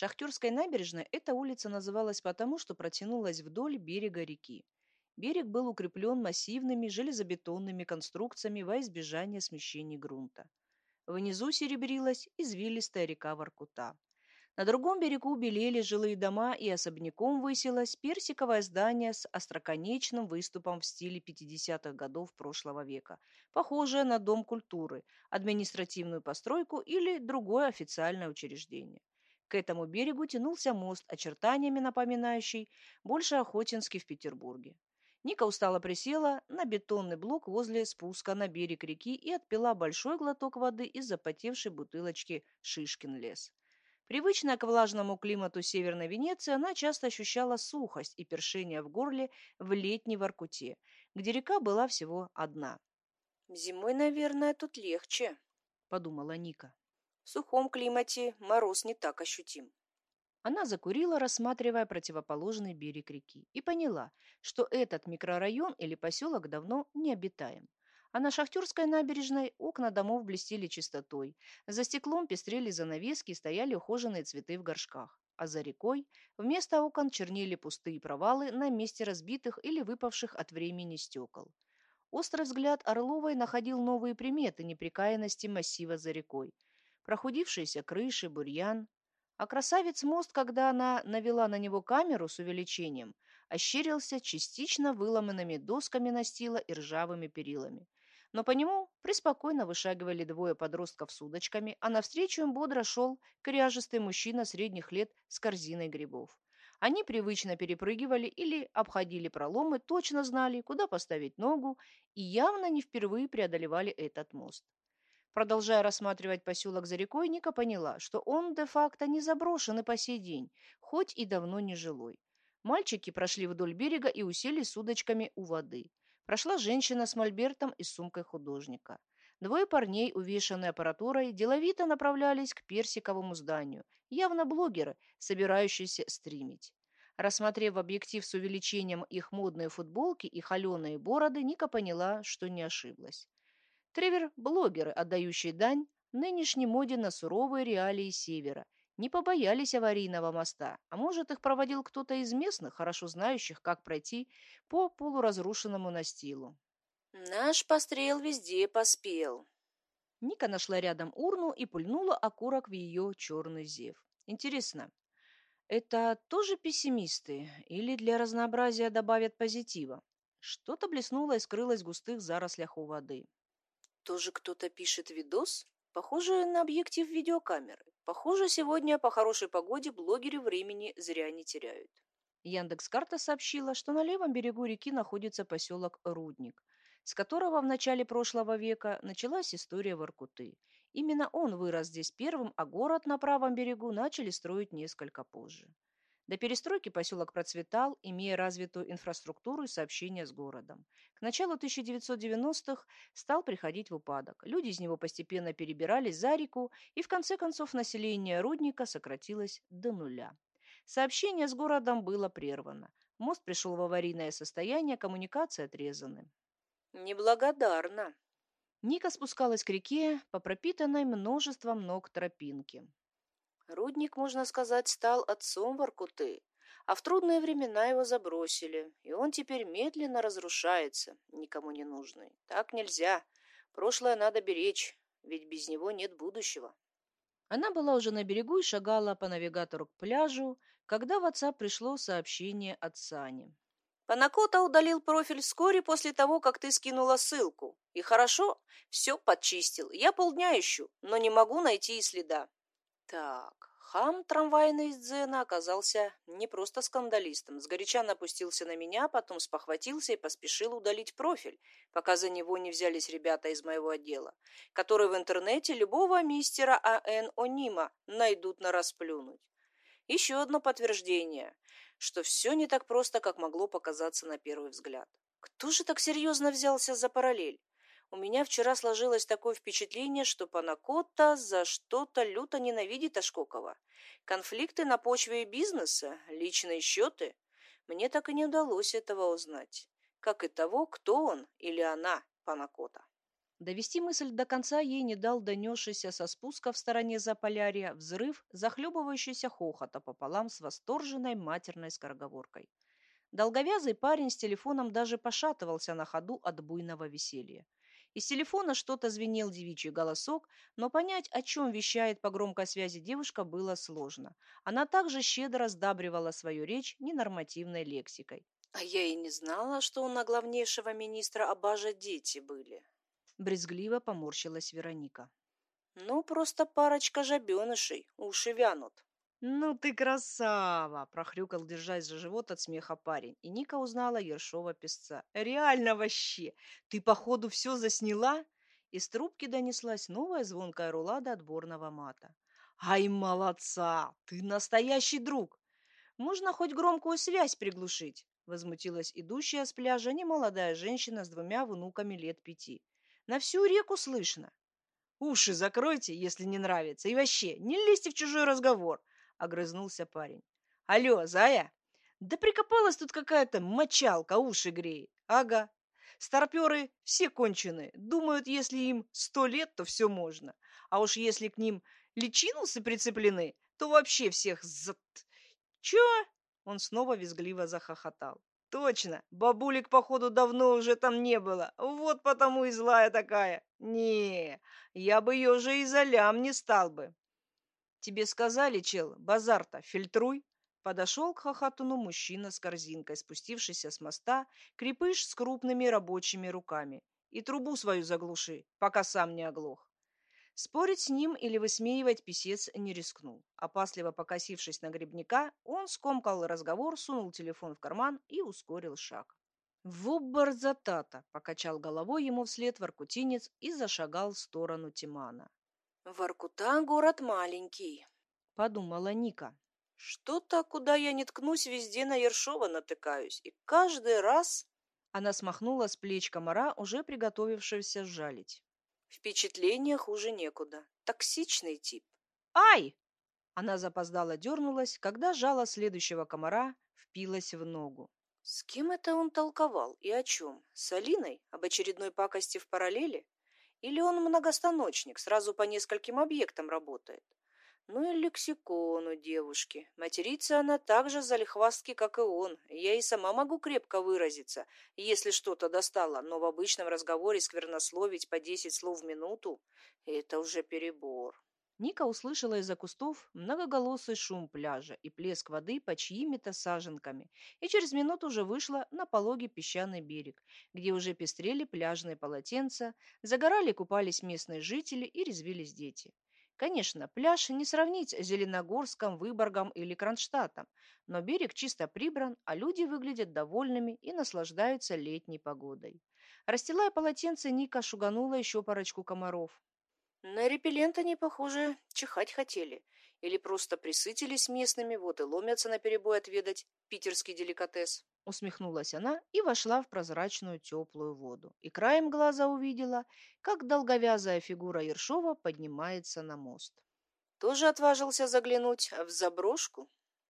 Шахтерской набережной эта улица называлась потому, что протянулась вдоль берега реки. Берег был укреплен массивными железобетонными конструкциями во избежание смещений грунта. Внизу серебрилась извилистая река Воркута. На другом берегу белели жилые дома и особняком высилось персиковое здание с остроконечным выступом в стиле 50-х годов прошлого века, похожее на Дом культуры, административную постройку или другое официальное учреждение. К этому берегу тянулся мост, очертаниями напоминающий больше Охотинский в Петербурге. Ника устало присела на бетонный блок возле спуска на берег реки и отпила большой глоток воды из запотевшей бутылочки «Шишкин лес». Привычная к влажному климату Северной Венеции, она часто ощущала сухость и першение в горле в летней Воркуте, где река была всего одна. «Зимой, наверное, тут легче», — подумала Ника. В сухом климате мороз не так ощутим. Она закурила, рассматривая противоположный берег реки, и поняла, что этот микрорайон или поселок давно не обитаем. А на Шахтерской набережной окна домов блестели чистотой, за стеклом пестрели занавески и стояли ухоженные цветы в горшках. А за рекой вместо окон чернели пустые провалы на месте разбитых или выпавших от времени стекол. Острый взгляд Орловой находил новые приметы неприкаянности массива за рекой – прохудившиеся крыши, бурьян. А красавец мост, когда она навела на него камеру с увеличением, ощерился частично выломанными досками настила и ржавыми перилами. Но по нему преспокойно вышагивали двое подростков с удочками, а навстречу им бодро шел кряжистый мужчина средних лет с корзиной грибов. Они привычно перепрыгивали или обходили проломы, точно знали, куда поставить ногу и явно не впервые преодолевали этот мост. Продолжая рассматривать поселок за рекой, Ника поняла, что он де-факто не заброшен и по сей день, хоть и давно не жилой. Мальчики прошли вдоль берега и усели с удочками у воды. Прошла женщина с мольбертом и сумкой художника. Двое парней, увешанные аппаратурой, деловито направлялись к персиковому зданию, явно блогеры, собирающиеся стримить. Рассмотрев объектив с увеличением их модные футболки и холеные бороды, Ника поняла, что не ошиблась. Тревер – блогеры, отдающие дань нынешней моде на суровые реалии Севера. Не побоялись аварийного моста, а может, их проводил кто-то из местных, хорошо знающих, как пройти по полуразрушенному настилу. «Наш пострел везде поспел». Ника нашла рядом урну и пульнула окурок в ее черный зев. Интересно, это тоже пессимисты или для разнообразия добавят позитива? Что-то блеснуло и скрылось в густых зарослях у воды. Тоже кто-то пишет видос? Похоже на объектив видеокамеры. Похоже, сегодня по хорошей погоде блогеры времени зря не теряют. Яндекс.Карта сообщила, что на левом берегу реки находится поселок Рудник, с которого в начале прошлого века началась история Воркуты. Именно он вырос здесь первым, а город на правом берегу начали строить несколько позже. До перестройки поселок процветал, имея развитую инфраструктуру и сообщения с городом. К началу 1990-х стал приходить в упадок. Люди из него постепенно перебирались за реку, и в конце концов население Рудника сократилось до нуля. Сообщение с городом было прервано. Мост пришел в аварийное состояние, коммуникации отрезаны. Неблагодарно. Ника спускалась к реке по пропитанной множеством ног тропинке. Рудник, можно сказать, стал отцом Воркуты, а в трудные времена его забросили, и он теперь медленно разрушается, никому не нужный. Так нельзя. Прошлое надо беречь, ведь без него нет будущего. Она была уже на берегу и шагала по навигатору к пляжу, когда в WhatsApp пришло сообщение от Сани. Панакота удалил профиль вскоре после того, как ты скинула ссылку. И хорошо, все подчистил. Я полдня ищу, но не могу найти и следа. Так, хам трамвайный из оказался не просто скандалистом. Сгоряча напустился на меня, потом спохватился и поспешил удалить профиль, пока за него не взялись ребята из моего отдела, которые в интернете любого мистера А.Н. Онима найдут на расплюнуть. Еще одно подтверждение, что все не так просто, как могло показаться на первый взгляд. Кто же так серьезно взялся за параллель? У меня вчера сложилось такое впечатление, что Панакотта за что-то люто ненавидит Ашкокова. Конфликты на почве бизнеса, личные счеты. Мне так и не удалось этого узнать. Как и того, кто он или она, Панакота. Довести мысль до конца ей не дал донесшийся со спуска в стороне Заполярья взрыв, захлебывающийся хохота пополам с восторженной матерной скороговоркой. Долговязый парень с телефоном даже пошатывался на ходу от буйного веселья. Из телефона что-то звенел девичий голосок, но понять, о чем вещает по громкой связи девушка, было сложно. Она также щедро сдабривала свою речь ненормативной лексикой. А я и не знала, что у наглавнейшего министра Абажа дети были. Брезгливо поморщилась Вероника. Ну, просто парочка жабенышей, уши вянут. «Ну ты красава!» – прохрюкал, держась за живот от смеха парень. И Ника узнала Ершова песца. «Реально вообще! Ты, походу, все засняла?» Из трубки донеслась новая звонкая рулада отборного мата. «Ай, молодца! Ты настоящий друг! Можно хоть громкую связь приглушить?» Возмутилась идущая с пляжа немолодая женщина с двумя внуками лет пяти. На всю реку слышно. Уши закройте, если не нравится. И вообще, не лезьте в чужой разговор, огрызнулся парень. Алло, Зая? Да прикопалась тут какая-то мочалка, уши греет. Ага. Старперы все конченые. Думают, если им сто лет, то все можно. А уж если к ним личинусы прицеплены, то вообще всех за... Чё? Он снова визгливо захохотал. Точно, бабулик, походу, давно уже там не было. Вот потому и злая такая. Не, я бы ее же и за не стал бы. Тебе сказали, чел, базар-то фильтруй. Подошел к хохотуну мужчина с корзинкой, спустившийся с моста, крепыш с крупными рабочими руками. И трубу свою заглуши, пока сам не оглох. Спорить с ним или высмеивать писец не рискнул. Опасливо покосившись на грибника, он скомкал разговор, сунул телефон в карман и ускорил шаг. «В борзатата!» – покачал головой ему вслед воркутинец и зашагал в сторону Тимана. «Воркута – город маленький», – подумала Ника. «Что-то, куда я не ткнусь, везде на Ершова натыкаюсь, и каждый раз...» Она смахнула с плеч комара, уже приготовившегося жалить. Впечатления хуже некуда. Токсичный тип. Ай! Она запоздала дернулась, когда жало следующего комара впилась в ногу. С кем это он толковал и о чем? С Алиной? Об очередной пакости в параллели? Или он многостаночник, сразу по нескольким объектам работает? Ну и лексикон у девушки. Матерится она так же залихвастки, как и он. Я и сама могу крепко выразиться, если что-то достало, но в обычном разговоре сквернословить по десять слов в минуту – это уже перебор. Ника услышала из-за кустов многоголосый шум пляжа и плеск воды по чьими-то саженками, и через минуту уже вышла на пологий песчаный берег, где уже пестрели пляжные полотенца, загорали купались местные жители и резвились дети. Конечно, пляж не сравнить с Зеленогорском, Выборгом или Кронштадтом, но берег чисто прибран, а люди выглядят довольными и наслаждаются летней погодой. Расстилая полотенце, Ника шуганула еще парочку комаров. На репеллент они, похоже, чихать хотели. Или просто присытились местными, вот и ломятся наперебой отведать питерский деликатес. Усмехнулась она и вошла в прозрачную теплую воду. И краем глаза увидела, как долговязая фигура Ершова поднимается на мост. Тоже отважился заглянуть в заброшку?